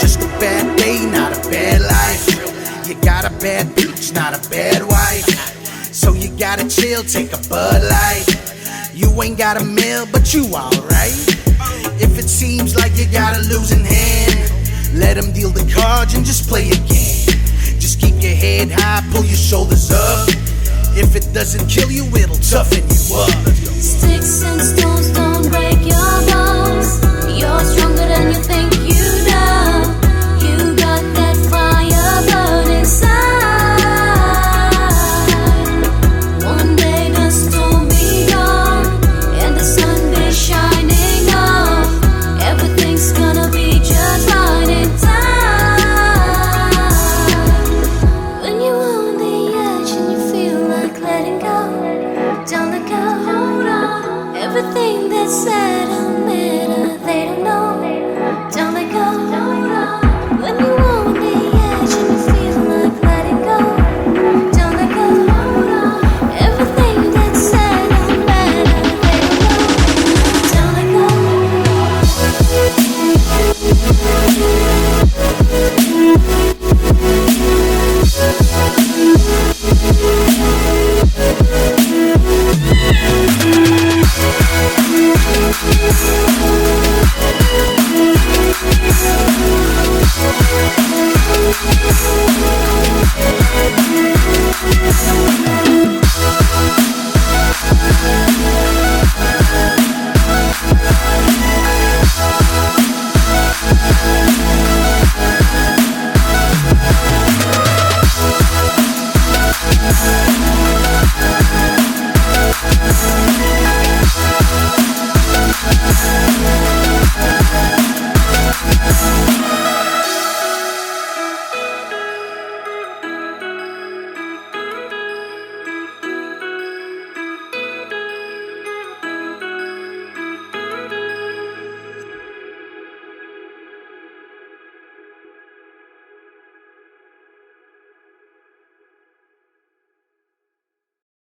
Just a bad day, not a bad life. You got a bad bitch, not a bad wife. So you gotta chill, take a Bud Light. You ain't got a meal, but you alright. If it seems like you got a losing hand, let him deal the cards and just play again. Just keep your head high, pull your shoulders up. If it doesn't kill you, it'll toughen you up. Sticks and stones break your bones. Everything that's Thank you.